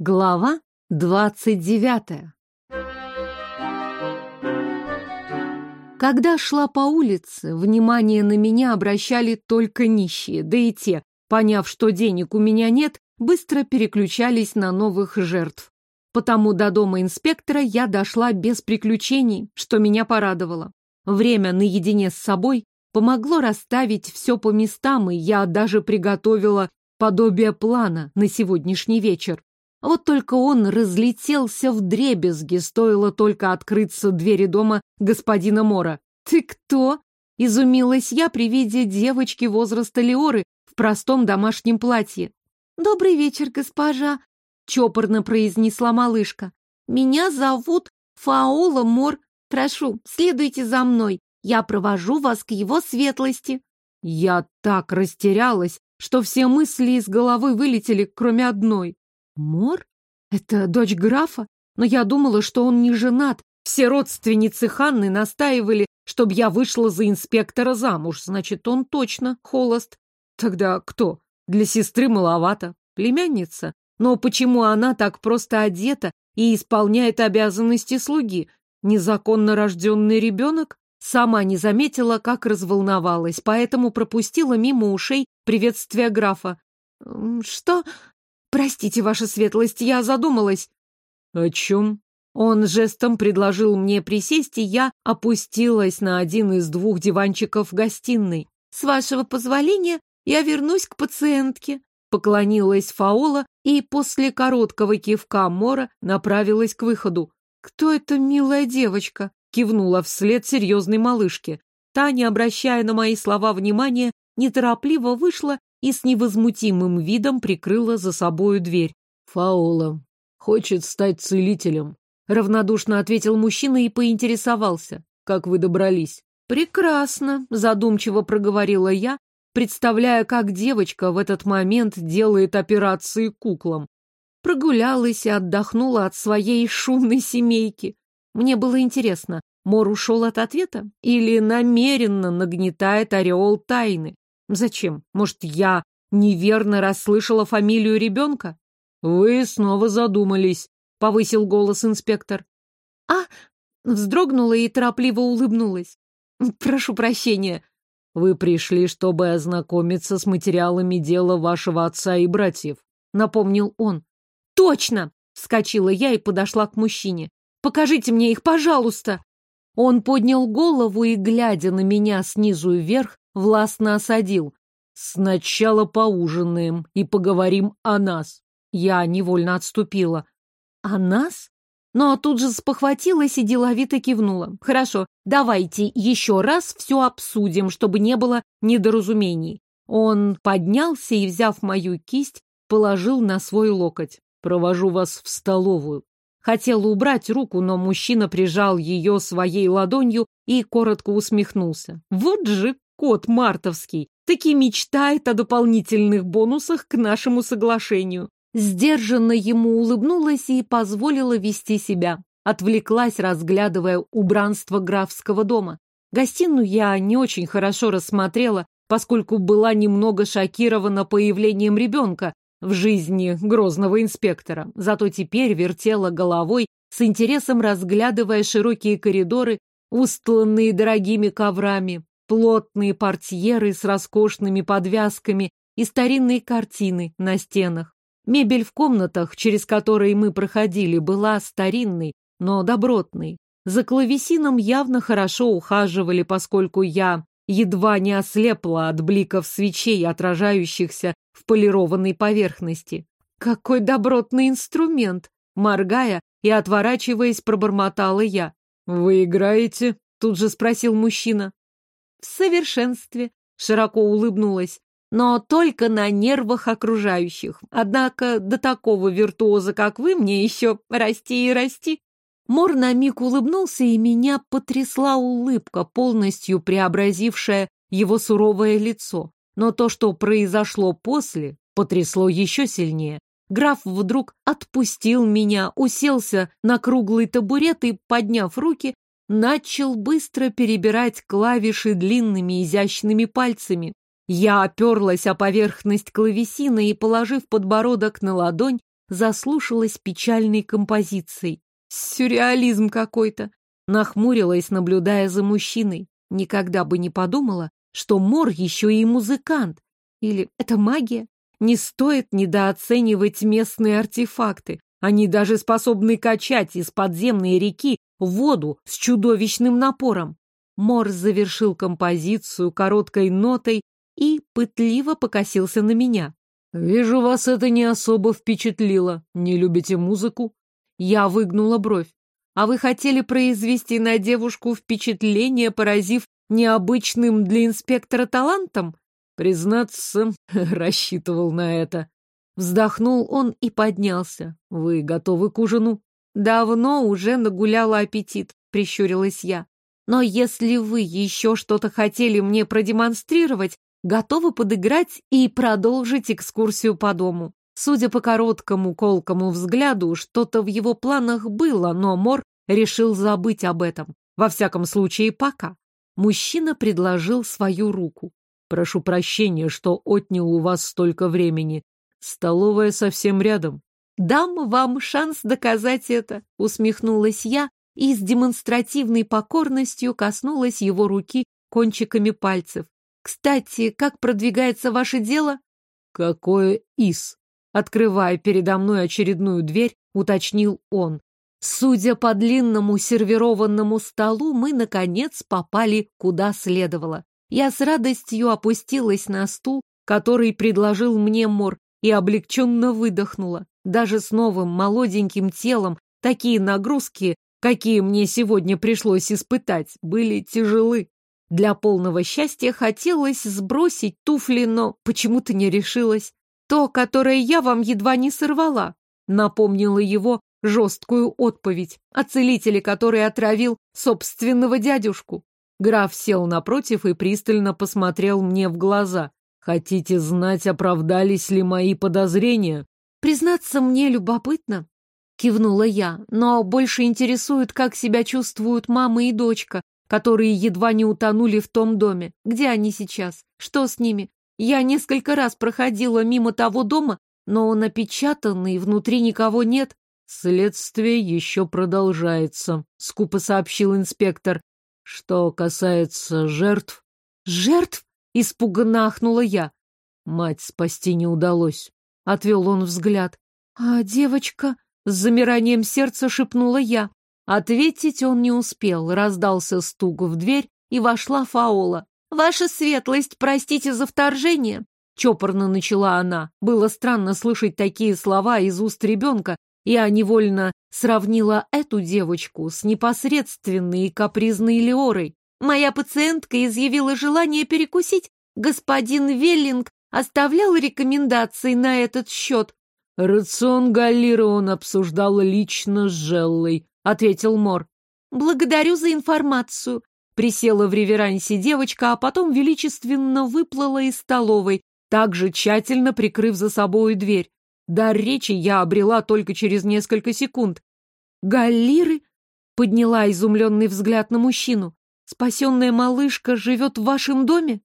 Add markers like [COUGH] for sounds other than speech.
Глава двадцать девятая Когда шла по улице, внимание на меня обращали только нищие, да и те, поняв, что денег у меня нет, быстро переключались на новых жертв. Потому до дома инспектора я дошла без приключений, что меня порадовало. Время наедине с собой помогло расставить все по местам, и я даже приготовила подобие плана на сегодняшний вечер. Вот только он разлетелся в дребезги, стоило только открыться двери дома господина Мора. «Ты кто?» — изумилась я при виде девочки возраста Леоры в простом домашнем платье. «Добрый вечер, госпожа», — чопорно произнесла малышка. «Меня зовут Фаола Мор. Прошу, следуйте за мной. Я провожу вас к его светлости». Я так растерялась, что все мысли из головы вылетели, кроме одной. Мор? Это дочь графа? Но я думала, что он не женат. Все родственницы Ханны настаивали, чтобы я вышла за инспектора замуж. Значит, он точно холост. Тогда кто? Для сестры маловато. Племянница? Но почему она так просто одета и исполняет обязанности слуги? Незаконно рожденный ребенок? Сама не заметила, как разволновалась, поэтому пропустила мимо ушей приветствие графа. «Что? «Простите, ваша светлость, я задумалась». «О чем?» Он жестом предложил мне присесть, и я опустилась на один из двух диванчиков в гостиной. «С вашего позволения я вернусь к пациентке», — поклонилась Фаола и после короткого кивка Мора направилась к выходу. «Кто эта милая девочка?» — кивнула вслед серьезной малышке. Та, не обращая на мои слова внимания, неторопливо вышла и с невозмутимым видом прикрыла за собою дверь. «Фаола хочет стать целителем», — равнодушно ответил мужчина и поинтересовался. «Как вы добрались?» «Прекрасно», — задумчиво проговорила я, представляя, как девочка в этот момент делает операции куклам. Прогулялась и отдохнула от своей шумной семейки. Мне было интересно, Мор ушел от ответа или намеренно нагнетает ореол тайны? Зачем? Может, я неверно расслышала фамилию ребенка? Вы снова задумались, повысил голос инспектор. А, вздрогнула и торопливо улыбнулась. Прошу прощения. Вы пришли, чтобы ознакомиться с материалами дела вашего отца и братьев, напомнил он. Точно! Вскочила я и подошла к мужчине. Покажите мне их, пожалуйста. Он поднял голову и, глядя на меня снизу вверх, властно осадил. «Сначала поужинаем и поговорим о нас». Я невольно отступила. «О нас?» Но тут же спохватилась и деловито кивнула. «Хорошо, давайте еще раз все обсудим, чтобы не было недоразумений». Он поднялся и, взяв мою кисть, положил на свой локоть. «Провожу вас в столовую». Хотела убрать руку, но мужчина прижал ее своей ладонью и коротко усмехнулся. «Вот же Кот мартовский таки мечтает о дополнительных бонусах к нашему соглашению. Сдержанно ему улыбнулась и позволила вести себя. Отвлеклась, разглядывая убранство графского дома. Гостиную я не очень хорошо рассмотрела, поскольку была немного шокирована появлением ребенка в жизни грозного инспектора. Зато теперь вертела головой, с интересом разглядывая широкие коридоры, устланные дорогими коврами, плотные портьеры с роскошными подвязками и старинные картины на стенах. Мебель в комнатах, через которые мы проходили, была старинной, но добротной. За клавесином явно хорошо ухаживали, поскольку я едва не ослепла от бликов свечей, отражающихся в полированной поверхности. Какой добротный инструмент! Моргая и отворачиваясь, пробормотала я. «Вы играете?» — тут же спросил мужчина в совершенстве, широко улыбнулась, но только на нервах окружающих. Однако до такого виртуоза, как вы, мне еще расти и расти. Мор на миг улыбнулся, и меня потрясла улыбка, полностью преобразившая его суровое лицо. Но то, что произошло после, потрясло еще сильнее. Граф вдруг отпустил меня, уселся на круглый табурет и, подняв руки, начал быстро перебирать клавиши длинными изящными пальцами. Я оперлась о поверхность клавесина и, положив подбородок на ладонь, заслушалась печальной композицией. Сюрреализм какой-то. Нахмурилась, наблюдая за мужчиной. Никогда бы не подумала, что Мор еще и музыкант. Или это магия? Не стоит недооценивать местные артефакты. Они даже способны качать из подземной реки воду с чудовищным напором. Мор завершил композицию короткой нотой и пытливо покосился на меня. «Вижу, вас это не особо впечатлило. Не любите музыку?» Я выгнула бровь. «А вы хотели произвести на девушку впечатление, поразив необычным для инспектора талантом?» Признаться, [LAUGHS] рассчитывал на это. Вздохнул он и поднялся. «Вы готовы к ужину?» «Давно уже нагуляла аппетит», — прищурилась я. «Но если вы еще что-то хотели мне продемонстрировать, готовы подыграть и продолжить экскурсию по дому. Судя по короткому колкому взгляду, что-то в его планах было, но Мор решил забыть об этом. Во всяком случае, пока. Мужчина предложил свою руку. «Прошу прощения, что отнял у вас столько времени. Столовая совсем рядом». «Дам вам шанс доказать это», — усмехнулась я и с демонстративной покорностью коснулась его руки кончиками пальцев. Кстати, как продвигается ваше дело? Какое из? Открывая передо мной очередную дверь, уточнил он. Судя по длинному сервированному столу, мы, наконец, попали куда следовало. Я с радостью опустилась на стул, который предложил мне Мор, и облегченно выдохнула. Даже с новым молоденьким телом такие нагрузки, какие мне сегодня пришлось испытать, были тяжелы. Для полного счастья хотелось сбросить туфли, но почему-то не решилась. То, которое я вам едва не сорвала, напомнила его жесткую отповедь о целителе, который отравил собственного дядюшку. Граф сел напротив и пристально посмотрел мне в глаза. «Хотите знать, оправдались ли мои подозрения?» «Признаться, мне любопытно», — кивнула я, «но больше интересует, как себя чувствуют мама и дочка, которые едва не утонули в том доме. Где они сейчас? Что с ними? Я несколько раз проходила мимо того дома, но он опечатан, и внутри никого нет. Следствие еще продолжается, скупо сообщил инспектор. Что касается жертв... Жертв? Испуганно ахнула я. Мать спасти не удалось. Отвел он взгляд. А девочка... С замиранием сердца шепнула я. Ответить он не успел, раздался стук в дверь, и вошла Фаола. «Ваша светлость, простите за вторжение!» Чопорно начала она. Было странно слышать такие слова из уст ребенка. Я невольно сравнила эту девочку с непосредственной и капризной Леорой. Моя пациентка изъявила желание перекусить. Господин Веллинг оставлял рекомендации на этот счет. Рацион Галлира он обсуждал лично с Желлой, ответил Мор. Благодарю за информацию. Присела в реверансе девочка, а потом величественно выплыла из столовой, также тщательно прикрыв за собой дверь. Дар речи я обрела только через несколько секунд. «Галлиры?» — подняла изумленный взгляд на мужчину. «Спасенная малышка живет в вашем доме?»